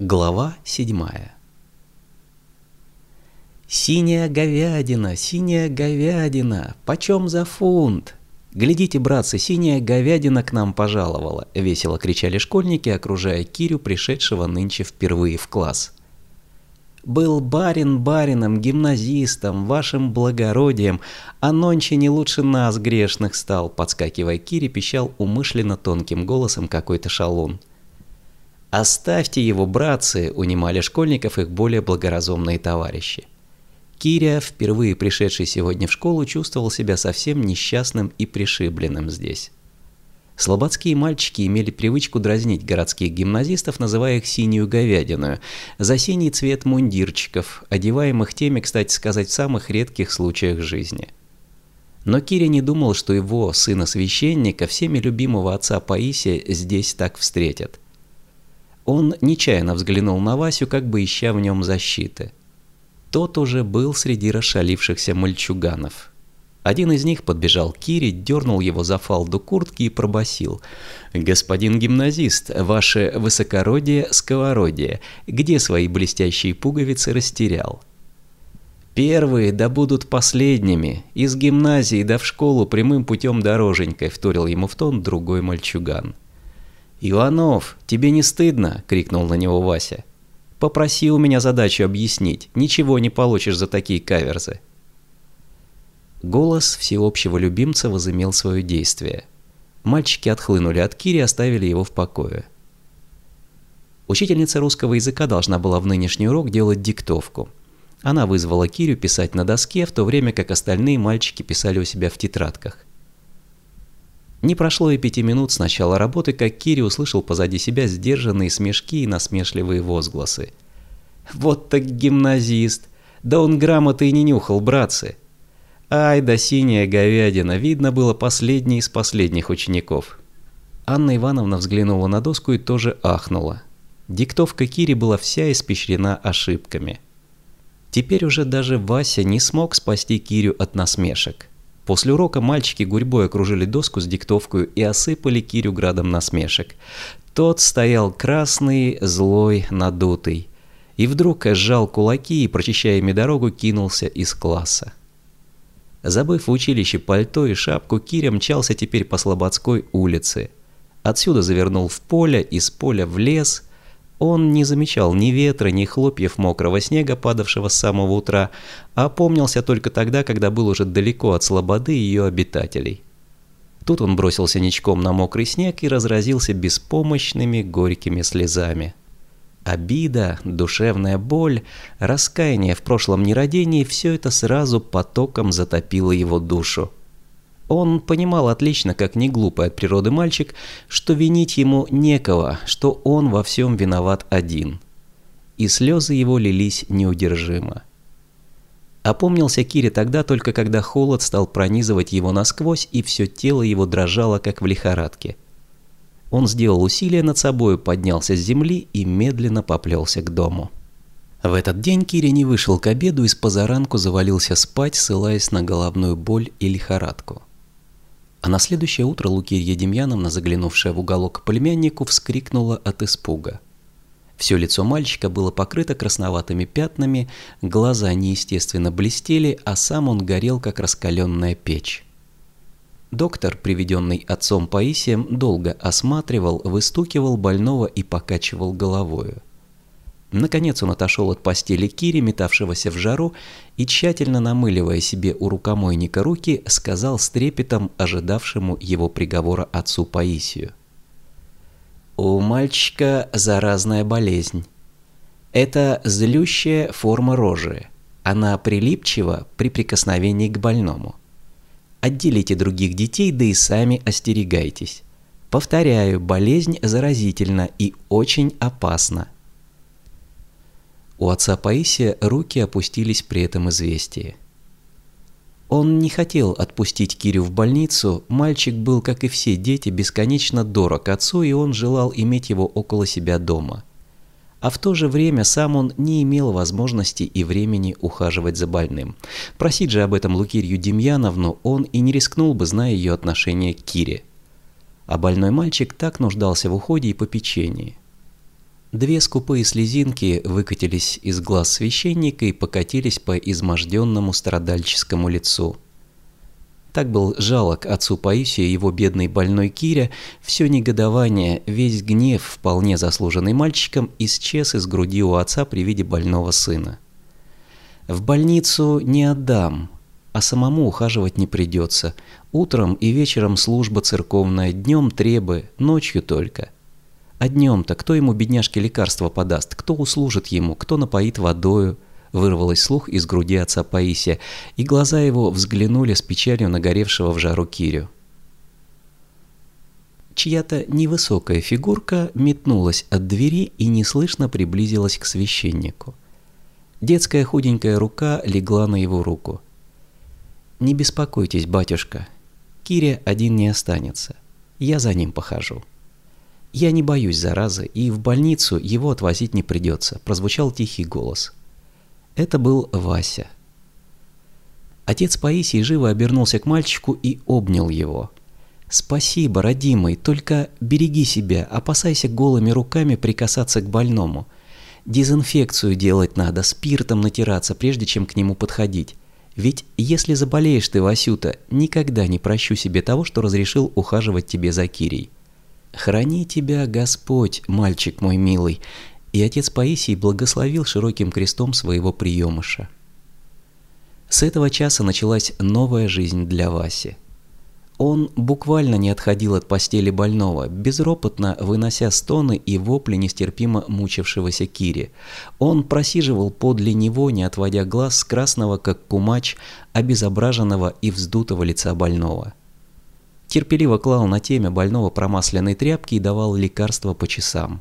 Глава седьмая «Синяя говядина, синяя говядина, почем за фунт?» «Глядите, братцы, синяя говядина к нам пожаловала!» – весело кричали школьники, окружая Кирю, пришедшего нынче впервые в класс. «Был барин барином, гимназистом, вашим благородием, а нонче не лучше нас, грешных, стал», – подскакивая Кире, пищал умышленно тонким голосом какой-то шалун. «Оставьте его, братцы!» – унимали школьников их более благоразумные товарищи. Киря, впервые пришедший сегодня в школу, чувствовал себя совсем несчастным и пришибленным здесь. Слободские мальчики имели привычку дразнить городских гимназистов, называя их «синюю говядину», за синий цвет мундирчиков, одеваемых теми, кстати сказать, в самых редких случаях жизни. Но Киря не думал, что его, сына священника, всеми любимого отца Паисия, здесь так встретят – он нечаянно взглянул на Васю, как бы ища в нем защиты. Тот уже был среди расшалившихся мальчуганов. Один из них подбежал к Кире, дернул его за фалду куртки и пробасил: «Господин гимназист, ваше высокородие, сковородие, где свои блестящие пуговицы растерял?» «Первые да будут последними. Из гимназии да в школу прямым путем дороженькой», — вторил ему в тон другой мальчуган. «Иванов, тебе не стыдно?» – крикнул на него Вася. «Попроси у меня задачу объяснить, ничего не получишь за такие каверзы». Голос всеобщего любимца возымел свое действие. Мальчики отхлынули от Кири и оставили его в покое. Учительница русского языка должна была в нынешний урок делать диктовку. Она вызвала Кирю писать на доске, в то время как остальные мальчики писали у себя в тетрадках. Не прошло и пяти минут с начала работы, как Кири услышал позади себя сдержанные смешки и насмешливые возгласы. «Вот так гимназист! Да он грамоты и не нюхал, братцы!» Ай да синяя говядина, видно было последний из последних учеников. Анна Ивановна взглянула на доску и тоже ахнула. Диктовка Кири была вся испещрена ошибками. Теперь уже даже Вася не смог спасти Кирю от насмешек. После урока мальчики гурьбой окружили доску с диктовкой и осыпали Кирю градом насмешек. Тот стоял красный, злой, надутый. И вдруг сжал кулаки и, прочищая ими дорогу, кинулся из класса. Забыв в училище пальто и шапку, Киря мчался теперь по Слободской улице. Отсюда завернул в поле, из поля в лес – он не замечал ни ветра, ни хлопьев мокрого снега, падавшего с самого утра, а помнился только тогда, когда был уже далеко от слободы ее обитателей. Тут он бросился ничком на мокрый снег и разразился беспомощными горькими слезами. Обида, душевная боль, раскаяние в прошлом нерадении – все это сразу потоком затопило его душу. Он понимал отлично, как не глупый от природы мальчик, что винить ему некого, что он во всем виноват один. И слезы его лились неудержимо. Опомнился Кире тогда только когда холод стал пронизывать его насквозь, и все тело его дрожало, как в лихорадке. Он сделал усилие над собой, поднялся с земли и медленно поплелся к дому. В этот день Кири не вышел к обеду и с позаранку завалился спать, ссылаясь на головную боль и лихорадку. А на следующее утро Лукерья Демьяновна, заглянувшая в уголок племяннику, вскрикнула от испуга. Все лицо мальчика было покрыто красноватыми пятнами, глаза неестественно блестели, а сам он горел, как раскаленная печь. Доктор, приведенный отцом Паисием, долго осматривал, выстукивал больного и покачивал головою. Наконец он отошел от постели Кири, метавшегося в жару, и, тщательно намыливая себе у рукомойника руки, сказал с трепетом ожидавшему его приговора отцу Паисию. «У мальчика заразная болезнь. Это злющая форма рожи. Она прилипчива при прикосновении к больному. Отделите других детей, да и сами остерегайтесь. Повторяю, болезнь заразительна и очень опасна». У отца Паисия руки опустились при этом известии. Он не хотел отпустить Кирю в больницу, мальчик был, как и все дети, бесконечно дорог отцу, и он желал иметь его около себя дома. А в то же время сам он не имел возможности и времени ухаживать за больным. Просить же об этом Лукирью Демьяновну он и не рискнул бы, зная ее отношение к Кире. А больной мальчик так нуждался в уходе и попечении. Две скупые слезинки выкатились из глаз священника и покатились по изможденному страдальческому лицу. Так был жалок отцу Паисию его бедный больной Киря, все негодование, весь гнев, вполне заслуженный мальчиком, исчез из груди у отца при виде больного сына. «В больницу не отдам, а самому ухаживать не придется. Утром и вечером служба церковная, днем требы, ночью только». А днем-то кто ему, бедняжке, лекарства подаст, кто услужит ему, кто напоит водою? Вырвалось слух из груди отца Паисия, и глаза его взглянули с печалью нагоревшего в жару Кирю. Чья-то невысокая фигурка метнулась от двери и неслышно приблизилась к священнику. Детская худенькая рука легла на его руку. «Не беспокойтесь, батюшка, Киря один не останется, я за ним похожу». «Я не боюсь заразы, и в больницу его отвозить не придется», – прозвучал тихий голос. Это был Вася. Отец Паисий живо обернулся к мальчику и обнял его. «Спасибо, родимый, только береги себя, опасайся голыми руками прикасаться к больному. Дезинфекцию делать надо, спиртом натираться, прежде чем к нему подходить. Ведь если заболеешь ты, Васюта, никогда не прощу себе того, что разрешил ухаживать тебе за Кирей». «Храни тебя, Господь, мальчик мой милый!» И отец Паисий благословил широким крестом своего приемыша. С этого часа началась новая жизнь для Васи. Он буквально не отходил от постели больного, безропотно вынося стоны и вопли нестерпимо мучившегося Кири. Он просиживал подле него, не отводя глаз с красного, как кумач, обезображенного и вздутого лица больного терпеливо клал на теме больного промасленной тряпки и давал лекарства по часам.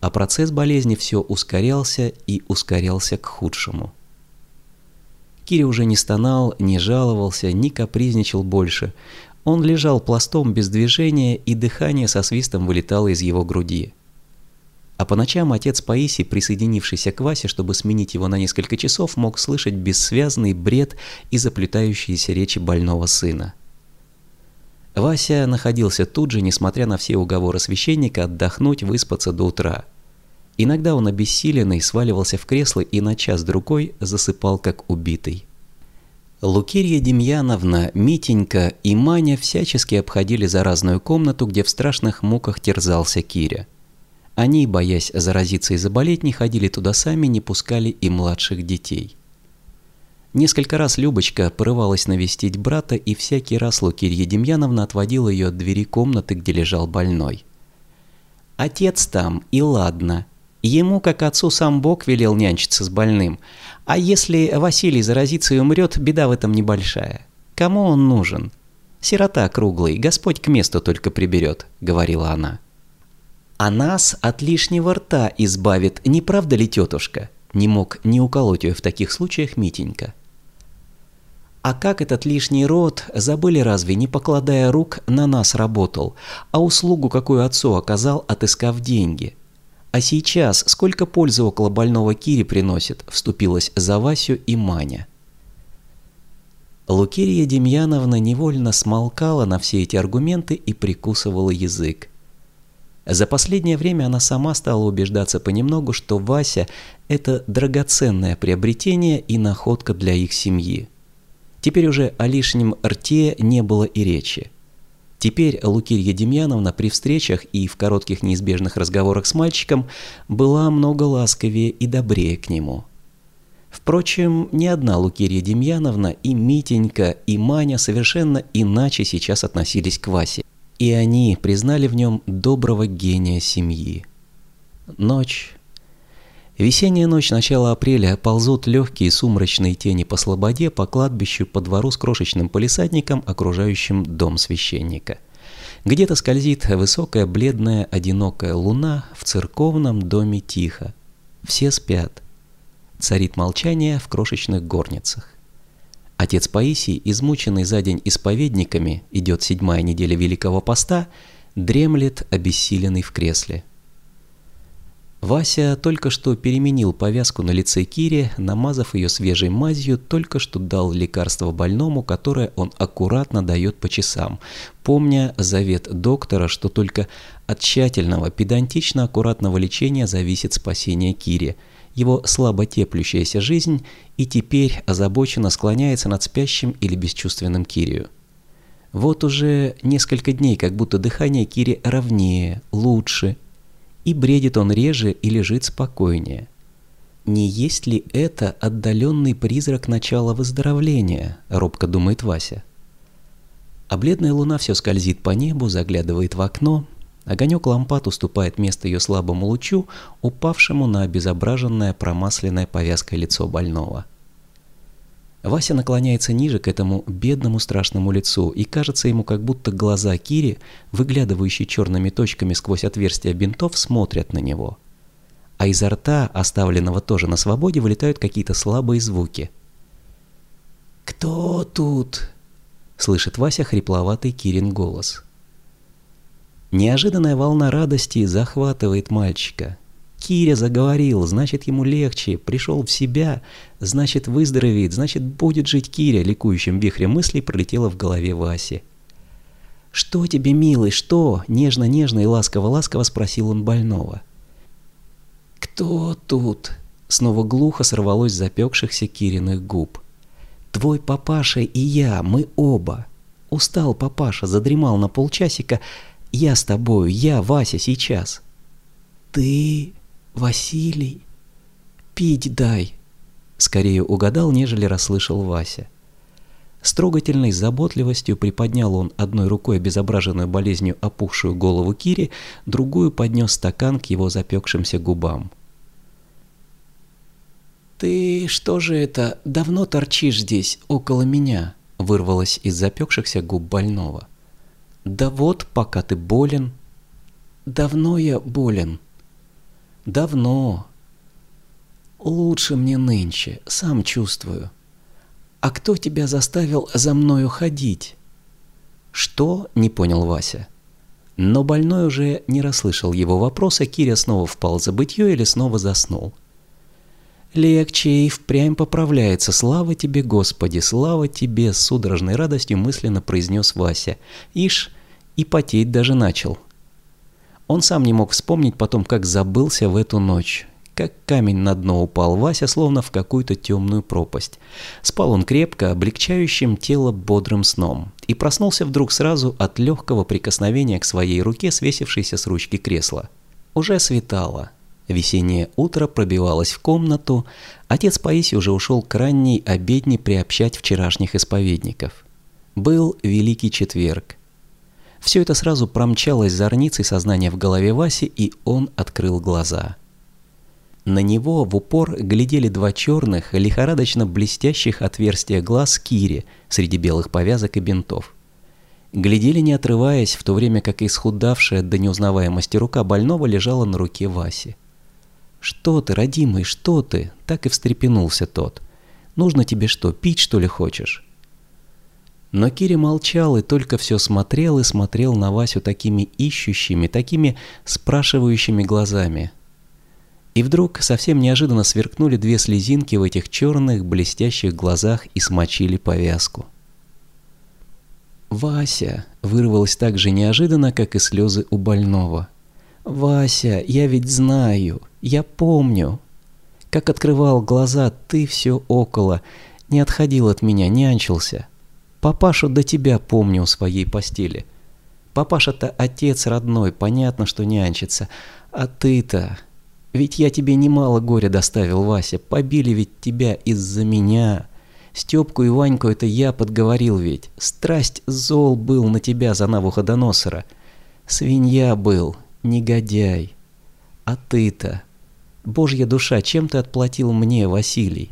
А процесс болезни все ускорялся и ускорялся к худшему. Кири уже не стонал, не жаловался, не капризничал больше. Он лежал пластом без движения, и дыхание со свистом вылетало из его груди. А по ночам отец Паисий, присоединившийся к Васе, чтобы сменить его на несколько часов, мог слышать бессвязный бред и заплетающиеся речи больного сына. Вася находился тут же, несмотря на все уговоры священника, отдохнуть, выспаться до утра. Иногда он обессиленный сваливался в кресло и на час-другой засыпал как убитый. Лукерья Демьяновна, Митенька и Маня всячески обходили заразную комнату, где в страшных муках терзался Киря. Они, боясь заразиться и заболеть, не ходили туда сами, не пускали и младших детей. Несколько раз Любочка порывалась навестить брата, и всякий раз Лукирья Демьяновна отводила ее от двери комнаты, где лежал больной. «Отец там, и ладно. Ему, как отцу, сам Бог велел нянчиться с больным. А если Василий заразится и умрет, беда в этом небольшая. Кому он нужен? Сирота круглый, Господь к месту только приберет», — говорила она. «А нас от лишнего рта избавит, не правда ли, тетушка?» Не мог не уколоть ее в таких случаях Митенька. А как этот лишний род, забыли разве, не покладая рук, на нас работал, а услугу какую отцу оказал, отыскав деньги? А сейчас сколько пользы около больного Кири приносит, вступилась за Васю и Маня. Лукерия Демьяновна невольно смолкала на все эти аргументы и прикусывала язык. За последнее время она сама стала убеждаться понемногу, что Вася – это драгоценное приобретение и находка для их семьи. Теперь уже о лишнем рте не было и речи. Теперь Лукирья Демьяновна при встречах и в коротких неизбежных разговорах с мальчиком была много ласковее и добрее к нему. Впрочем, ни одна Лукирья Демьяновна, и Митенька, и Маня совершенно иначе сейчас относились к Васе. И они признали в нем доброго гения семьи. Ночь Весенняя ночь начала апреля ползут легкие сумрачные тени по слободе по кладбищу по двору с крошечным полисадником, окружающим дом священника. Где-то скользит высокая бледная одинокая луна, в церковном доме тихо. Все спят. Царит молчание в крошечных горницах. Отец Паисий, измученный за день исповедниками, идет седьмая неделя Великого Поста, дремлет обессиленный в кресле – Вася только что переменил повязку на лице Кири, намазав ее свежей мазью, только что дал лекарство больному, которое он аккуратно дает по часам, помня завет доктора, что только от тщательного, педантично аккуратного лечения зависит спасение Кири, его слабо теплющаяся жизнь, и теперь озабоченно склоняется над спящим или бесчувственным Кирию. Вот уже несколько дней, как будто дыхание Кири ровнее, лучше, и бредит он реже и лежит спокойнее. Не есть ли это отдаленный призрак начала выздоровления, робко думает Вася. А бледная луна все скользит по небу, заглядывает в окно, огонек лампад уступает место ее слабому лучу, упавшему на обезображенное промасленное повязкой лицо больного. Вася наклоняется ниже к этому бедному страшному лицу, и кажется ему, как будто глаза Кири, выглядывающие черными точками сквозь отверстия бинтов, смотрят на него. А изо рта, оставленного тоже на свободе, вылетают какие-то слабые звуки. «Кто тут?» — слышит Вася хрипловатый Кирин голос. Неожиданная волна радости захватывает мальчика. Киря заговорил, значит ему легче, пришел в себя, значит выздоровеет, значит будет жить Киря, ликующим вихрем мыслей пролетело в голове Васи. «Что тебе, милый, что?» – нежно-нежно и ласково-ласково спросил он больного. «Кто тут?» – снова глухо сорвалось с запекшихся Кириных губ. «Твой папаша и я, мы оба. Устал папаша, задремал на полчасика. Я с тобою, я, Вася, сейчас». «Ты...» «Василий, пить дай!» Скорее угадал, нежели расслышал Вася. С трогательной заботливостью приподнял он одной рукой обезображенную болезнью опухшую голову Кири, другую поднес стакан к его запекшимся губам. «Ты что же это, давно торчишь здесь, около меня?» вырвалось из запекшихся губ больного. «Да вот, пока ты болен». «Давно я болен», Давно. Лучше мне нынче, сам чувствую. А кто тебя заставил за мною ходить? Что? Не понял Вася. Но больной уже не расслышал его вопроса, Киря снова впал в забытье или снова заснул. Легче и впрямь поправляется. Слава тебе, Господи, слава тебе, с судорожной радостью мысленно произнес Вася. Ишь, и потеть даже начал. Он сам не мог вспомнить потом, как забылся в эту ночь. Как камень на дно упал Вася, словно в какую-то темную пропасть. Спал он крепко, облегчающим тело бодрым сном. И проснулся вдруг сразу от легкого прикосновения к своей руке, свесившейся с ручки кресла. Уже светало. Весеннее утро пробивалось в комнату. Отец Паисий уже ушел к ранней обедне приобщать вчерашних исповедников. Был Великий Четверг. Все это сразу промчалось зорницей сознания в голове Васи, и он открыл глаза. На него в упор глядели два черных, лихорадочно блестящих отверстия глаз Кири среди белых повязок и бинтов. Глядели не отрываясь, в то время как исхудавшая до неузнаваемости рука больного лежала на руке Васи. «Что ты, родимый, что ты?» – так и встрепенулся тот. «Нужно тебе что, пить что ли хочешь?» Но Кири молчал и только все смотрел и смотрел на Васю такими ищущими, такими спрашивающими глазами. И вдруг совсем неожиданно сверкнули две слезинки в этих черных блестящих глазах и смочили повязку. «Вася!» — вырвалось так же неожиданно, как и слезы у больного. «Вася, я ведь знаю, я помню. Как открывал глаза, ты все около, не отходил от меня, нянчился». Папашу до тебя помню у своей постели. Папаша-то отец родной, понятно, что нянчится. А ты-то... Ведь я тебе немало горя доставил, Вася. Побили ведь тебя из-за меня. Степку и Ваньку это я подговорил ведь. Страсть зол был на тебя за Навуходоносора. Свинья был, негодяй. А ты-то... Божья душа, чем ты отплатил мне, Василий?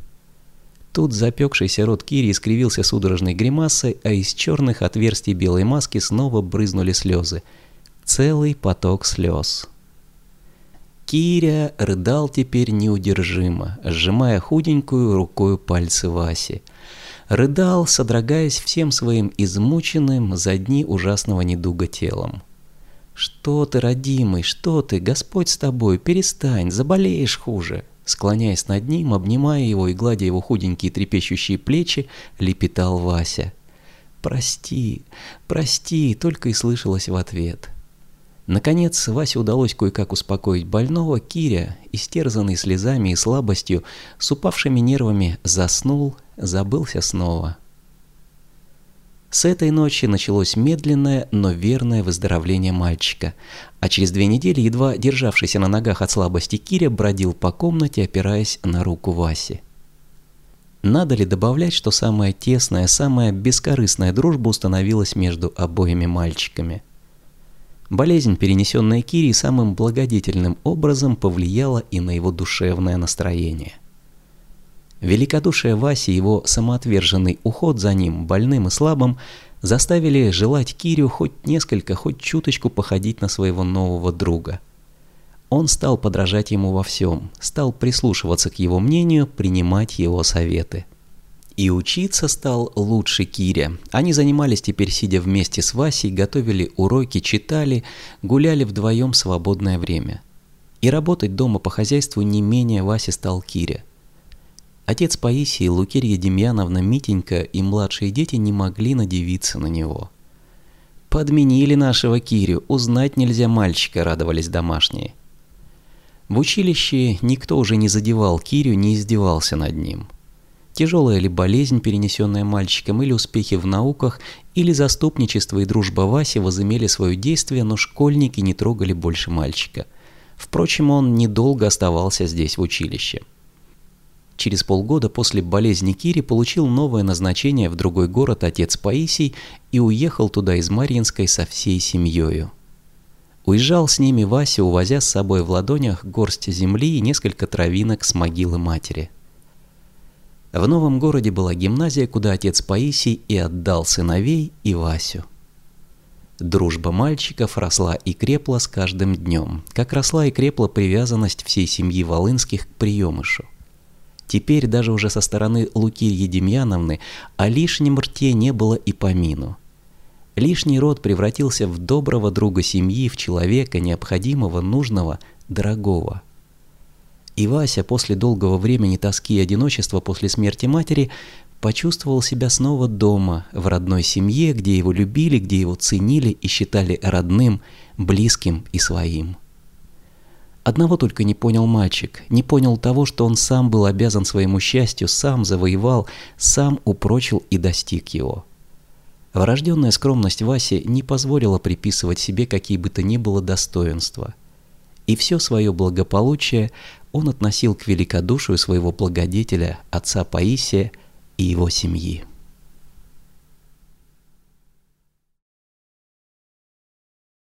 Тут запекшийся рот Кири искривился судорожной гримасой, а из черных отверстий белой маски снова брызнули слезы. Целый поток слез. Киря рыдал теперь неудержимо, сжимая худенькую рукою пальцы Васи. Рыдал, содрогаясь всем своим измученным за дни ужасного недуга телом. «Что ты, родимый, что ты? Господь с тобой, перестань, заболеешь хуже!» Склоняясь над ним, обнимая его и гладя его худенькие трепещущие плечи, лепетал Вася. «Прости, прости!» — только и слышалось в ответ. Наконец, Васе удалось кое-как успокоить больного, Киря, истерзанный слезами и слабостью, с упавшими нервами, заснул, забылся снова. С этой ночи началось медленное, но верное выздоровление мальчика, а через две недели, едва державшийся на ногах от слабости Киря, бродил по комнате, опираясь на руку Васи. Надо ли добавлять, что самая тесная, самая бескорыстная дружба установилась между обоими мальчиками – Болезнь, перенесенная Кири, самым благодетельным образом повлияла и на его душевное настроение. Великодушие Васи и его самоотверженный уход за ним, больным и слабым, заставили желать Кирю хоть несколько, хоть чуточку походить на своего нового друга. Он стал подражать ему во всем, стал прислушиваться к его мнению, принимать его советы. И учиться стал лучше Киря. Они занимались теперь, сидя вместе с Васей, готовили уроки, читали, гуляли вдвоем свободное время. И работать дома по хозяйству не менее Васе стал Киря. Отец Паисии, Лукерья Демьяновна, Митенька и младшие дети не могли надевиться на него. «Подменили нашего Кирю, узнать нельзя мальчика», — радовались домашние. В училище никто уже не задевал Кирю, не издевался над ним. Тяжелая ли болезнь, перенесенная мальчиком, или успехи в науках, или заступничество и дружба Васи возымели свое действие, но школьники не трогали больше мальчика. Впрочем, он недолго оставался здесь, в училище. Через полгода после болезни Кири получил новое назначение в другой город отец Паисий и уехал туда из Марьинской со всей семьей. Уезжал с ними Вася, увозя с собой в ладонях горсть земли и несколько травинок с могилы матери – в новом городе была гимназия, куда отец Паисий и отдал сыновей и Васю. Дружба мальчиков росла и крепла с каждым днем, как росла и крепла привязанность всей семьи Волынских к приемышу. Теперь даже уже со стороны Лукирьи Демьяновны о лишнем рте не было и помину. Лишний род превратился в доброго друга семьи, в человека, необходимого, нужного, дорогого – и Вася после долгого времени тоски и одиночества после смерти матери почувствовал себя снова дома, в родной семье, где его любили, где его ценили и считали родным, близким и своим. Одного только не понял мальчик, не понял того, что он сам был обязан своему счастью, сам завоевал, сам упрочил и достиг его. Врожденная скромность Васи не позволила приписывать себе какие бы то ни было достоинства. И все свое благополучие он относил к великодушию своего благодетеля, отца Паисия и его семьи.